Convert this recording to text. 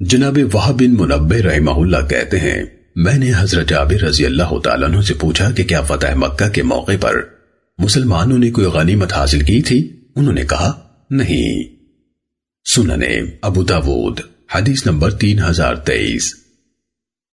جناب وحب بن منبع رحمہ اللہ کہتے ہیں، میں نے حضرت جابر رضی اللہ تعالیٰ عنہ سے پوچھا کہ کیا فتح مکہ کے موقع پر مسلمانوں نے کوئی غنیمت حاصل کی تھی؟ انہوں نے کہا، نہیں۔ سننے ابو داود، حدیث نمبر تین ہزار تیئیس۔